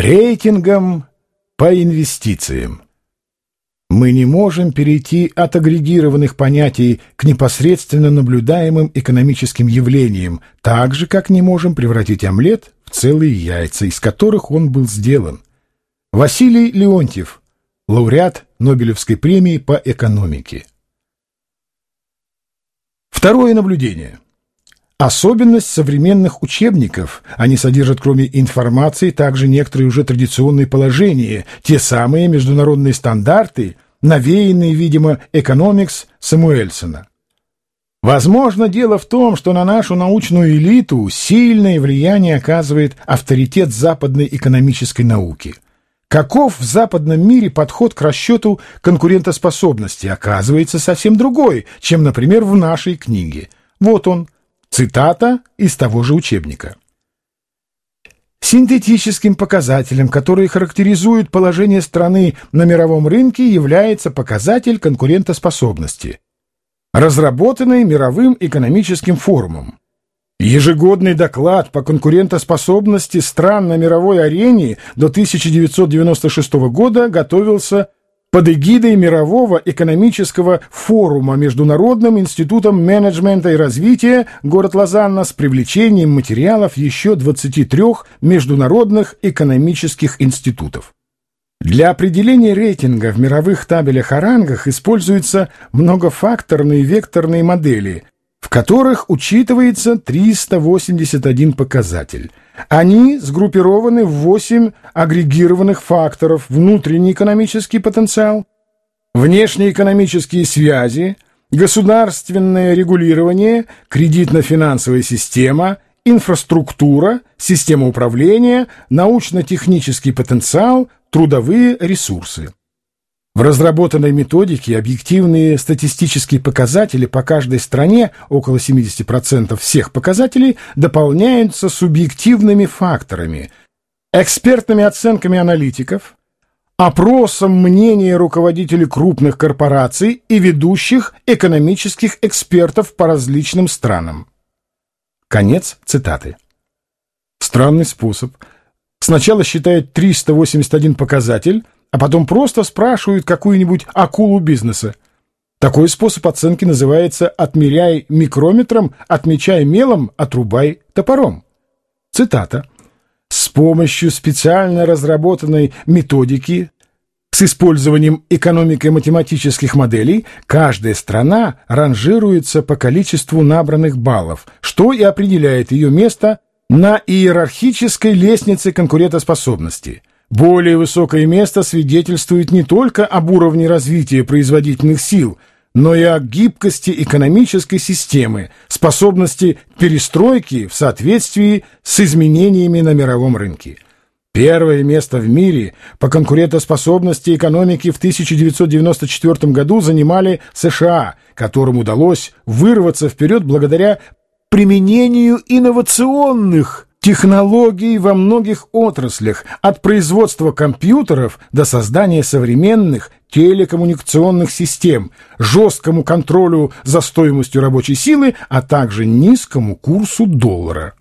Рейтингом по инвестициям. Мы не можем перейти от агрегированных понятий к непосредственно наблюдаемым экономическим явлениям, так же, как не можем превратить омлет в целые яйца, из которых он был сделан. Василий Леонтьев, лауреат Нобелевской премии по экономике. Второе наблюдение – Особенность современных учебников – они содержат, кроме информации, также некоторые уже традиционные положения, те самые международные стандарты, навеянные, видимо, экономикс Самуэльсона. Возможно, дело в том, что на нашу научную элиту сильное влияние оказывает авторитет западной экономической науки. Каков в западном мире подход к расчету конкурентоспособности оказывается совсем другой, чем, например, в нашей книге. Вот он – Цитата из того же учебника. Синтетическим показателем, который характеризует положение страны на мировом рынке, является показатель конкурентоспособности, разработанный Мировым экономическим форумом. Ежегодный доклад по конкурентоспособности стран на мировой арене до 1996 года готовился под эгидой Мирового экономического форума Международным институтом менеджмента и развития город Лозанна с привлечением материалов еще 23 международных экономических институтов. Для определения рейтинга в мировых табелях о рангах используются многофакторные векторные модели, в которых учитывается 381 показатель – они сгруппированы в восемь агрегированных факторов. Внутренний экономический потенциал, внешнеэкономические связи, государственное регулирование, кредитно-финансовая система, инфраструктура, система управления, научно-технический потенциал, трудовые ресурсы. В разработанной методике объективные статистические показатели по каждой стране, около 70% всех показателей, дополняются субъективными факторами, экспертными оценками аналитиков, опросом мнения руководителей крупных корпораций и ведущих экономических экспертов по различным странам. Конец цитаты. Странный способ. Сначала считают 381 показатель – а потом просто спрашивают какую-нибудь акулу бизнеса. Такой способ оценки называется «отмеряй микрометром, отмечай мелом, отрубай топором». Цитата. «С помощью специально разработанной методики с использованием экономико-математических моделей каждая страна ранжируется по количеству набранных баллов, что и определяет ее место на иерархической лестнице конкурентоспособности – более высокое место свидетельствует не только об уровне развития производительных сил, но и о гибкости экономической системы, способности перестройки в соответствии с изменениями на мировом рынке. Первое место в мире по конкурентоспособности экономики в 1994 году занимали США, которым удалось вырваться вперед благодаря применению инновационных технологий во многих отраслях, от производства компьютеров до создания современных телекоммуникационных систем, жесткому контролю за стоимостью рабочей силы, а также низкому курсу доллара.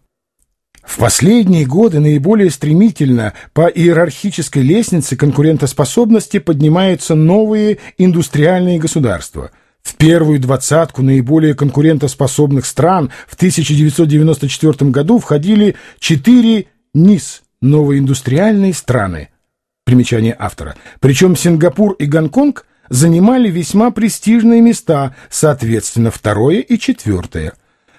В последние годы наиболее стремительно по иерархической лестнице конкурентоспособности поднимаются новые индустриальные государства – в первую двадцатку наиболее конкурентоспособных стран в 1994 году входили четыре НИС – новоиндустриальные страны. Примечание автора. Причем Сингапур и Гонконг занимали весьма престижные места, соответственно, второе и четвертое.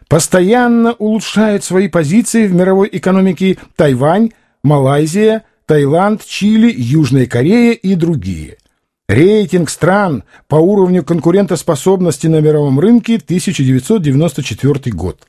Постоянно улучшают свои позиции в мировой экономике Тайвань, Малайзия, Таиланд, Чили, Южная Корея и другие – Рейтинг стран по уровню конкурентоспособности на мировом рынке 1994 год.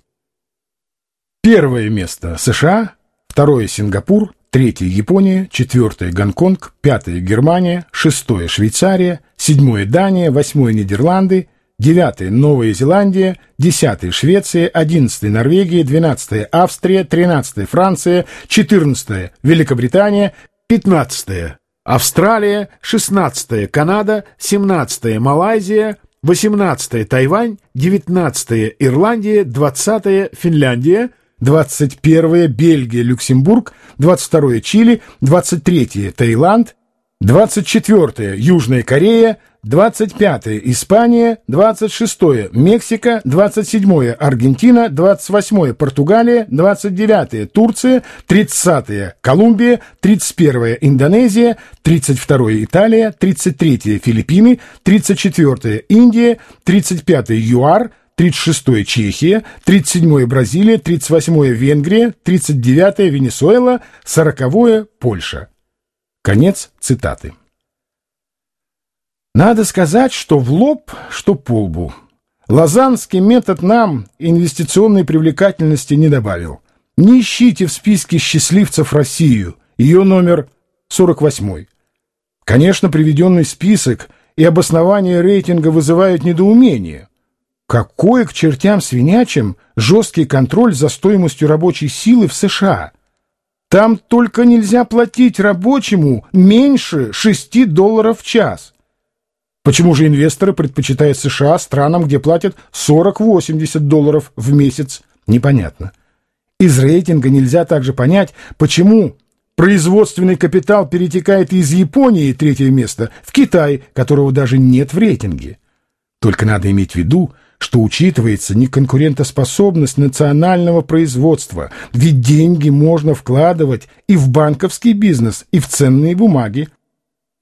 Первое место США, второе Сингапур, третье Япония, четвертое Гонконг, пятое Германия, шестое Швейцария, седьмое Дания, восьмое Нидерланды, девятое Новая Зеландия, десятое Швеция, одиннадцатое Норвегия, двенадцатое Австрия, тринадцатое Франция, четырнадцатое Великобритания, пятнадцатое Австралия, 16 Канада, 17 Малайзия, 18 Тайвань, 19 Ирландия, 20 Финляндия, 21 Бельгия, Люксембург, 22 Чили, 23 Таиланд, 24 Южная Корея, 25 Испания, 26 Мексика, 27 Аргентина, 28 Португалия, 29 Турция, 30 Колумбия, 31 Индонезия, 32 Италия, 33 Филиппины, 34 Индия, 35 ЮАР, 36 Чехия, 37 Бразилия, 38 Венгрия, 39 Венесуэла, 40 Польша. Конец цитаты. Надо сказать, что в лоб, что по лбу. Лозанский метод нам инвестиционной привлекательности не добавил. Не ищите в списке счастливцев Россию, ее номер 48. Конечно, приведенный список и обоснование рейтинга вызывают недоумение. Какой к чертям свинячим жесткий контроль за стоимостью рабочей силы в США? Там только нельзя платить рабочему меньше 6 долларов в час. Почему же инвесторы предпочитают США странам, где платят 40-80 долларов в месяц? Непонятно. Из рейтинга нельзя также понять, почему производственный капитал перетекает из Японии, третье место, в Китай, которого даже нет в рейтинге. Только надо иметь в виду, что учитывается не конкурентоспособность национального производства, ведь деньги можно вкладывать и в банковский бизнес, и в ценные бумаги.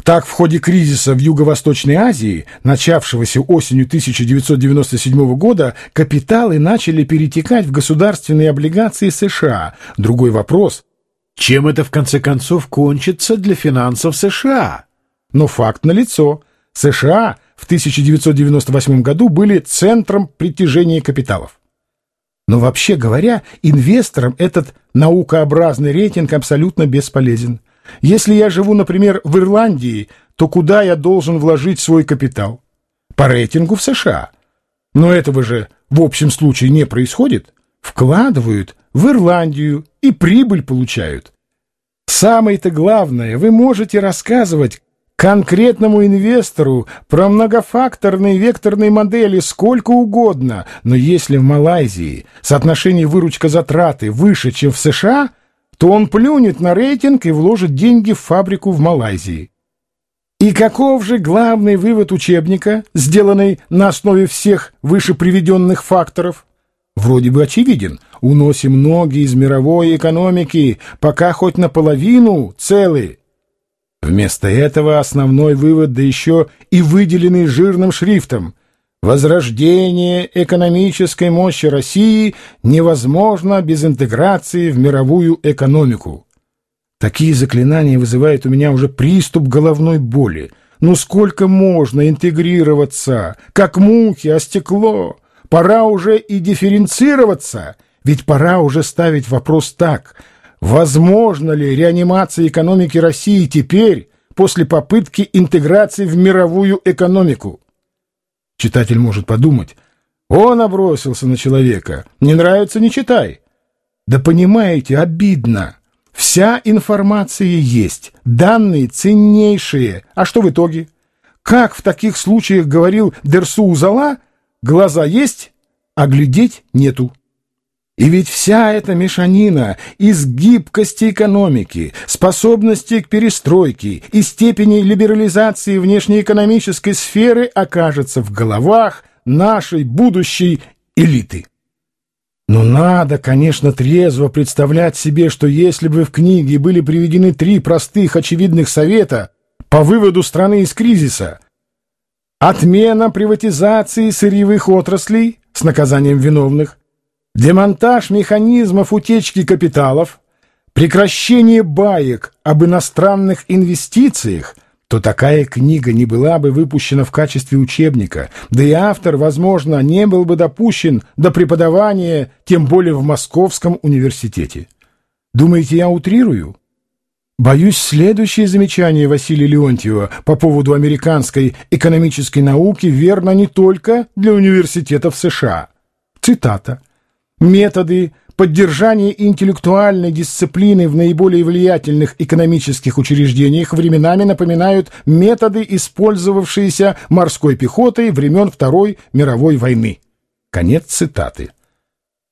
Так, в ходе кризиса в Юго-Восточной Азии, начавшегося осенью 1997 года, капиталы начали перетекать в государственные облигации США. Другой вопрос – чем это в конце концов кончится для финансов США? Но факт налицо. США – в 1998 году были центром притяжения капиталов. Но вообще говоря, инвесторам этот наукообразный рейтинг абсолютно бесполезен. Если я живу, например, в Ирландии, то куда я должен вложить свой капитал? По рейтингу в США. Но этого же в общем случае не происходит. Вкладывают в Ирландию и прибыль получают. Самое-то главное, вы можете рассказывать, Конкретному инвестору про многофакторные векторные модели сколько угодно, но если в Малайзии соотношение выручка-затраты выше, чем в США, то он плюнет на рейтинг и вложит деньги в фабрику в Малайзии. И каков же главный вывод учебника, сделанный на основе всех выше приведенных факторов? Вроде бы очевиден. Уносим ноги из мировой экономики, пока хоть наполовину целы. Вместо этого основной вывод, да еще и выделенный жирным шрифтом «Возрождение экономической мощи России невозможно без интеграции в мировую экономику». Такие заклинания вызывают у меня уже приступ головной боли. Ну сколько можно интегрироваться, как мухи о стекло? Пора уже и дифференцироваться, ведь пора уже ставить вопрос так – Возможно ли реанимация экономики России теперь, после попытки интеграции в мировую экономику? Читатель может подумать, он обросился на человека, не нравится – не читай. Да понимаете, обидно. Вся информация есть, данные ценнейшие. А что в итоге? Как в таких случаях говорил Дерсу Узала, глаза есть, а глядеть нету. И ведь вся эта мешанина из гибкости экономики, способности к перестройке и степени либерализации внешнеэкономической сферы окажется в головах нашей будущей элиты. Но надо, конечно, трезво представлять себе, что если бы в книге были приведены три простых очевидных совета по выводу страны из кризиса, отмена приватизации сырьевых отраслей с наказанием виновных, демонтаж механизмов утечки капиталов, прекращение баек об иностранных инвестициях, то такая книга не была бы выпущена в качестве учебника, да и автор, возможно, не был бы допущен до преподавания, тем более в Московском университете. Думаете, я утрирую? Боюсь, следующее замечание Василия Леонтьева по поводу американской экономической науки верно не только для университетов США. Цитата. Методы поддержания интеллектуальной дисциплины в наиболее влиятельных экономических учреждениях временами напоминают методы, использовавшиеся морской пехотой времен Второй мировой войны. Конец цитаты.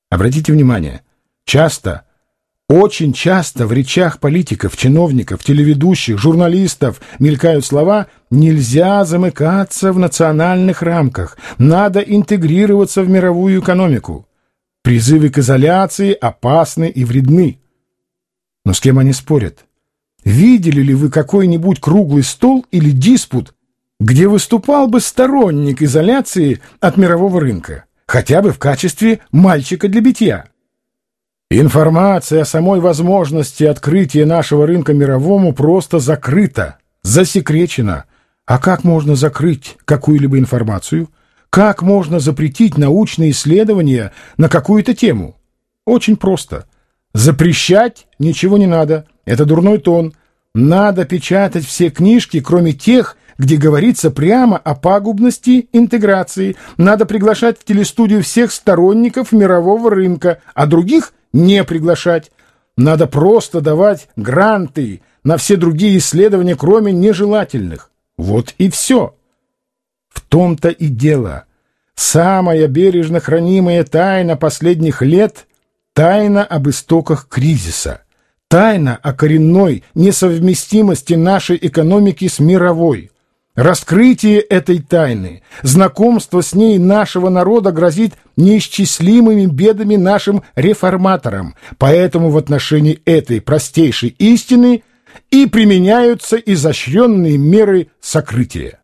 Обратите внимание, Часто, очень часто в речах политиков, чиновников, телеведущих, журналистов мелькают слова «нельзя замыкаться в национальных рамках, надо интегрироваться в мировую экономику». Призывы к изоляции опасны и вредны. Но с кем они спорят? Видели ли вы какой-нибудь круглый стол или диспут, где выступал бы сторонник изоляции от мирового рынка, хотя бы в качестве мальчика для битья? Информация о самой возможности открытия нашего рынка мировому просто закрыта, засекречена. А как можно закрыть какую-либо информацию? Как можно запретить научные исследования на какую-то тему? Очень просто. Запрещать ничего не надо. Это дурной тон. Надо печатать все книжки, кроме тех, где говорится прямо о пагубности интеграции. Надо приглашать в телестудию всех сторонников мирового рынка, а других не приглашать. Надо просто давать гранты на все другие исследования, кроме нежелательных. Вот и все. В том-то и дело. Самая бережно хранимая тайна последних лет — тайна об истоках кризиса. Тайна о коренной несовместимости нашей экономики с мировой. Раскрытие этой тайны, знакомство с ней нашего народа грозит неисчислимыми бедами нашим реформаторам, поэтому в отношении этой простейшей истины и применяются изощренные меры сокрытия.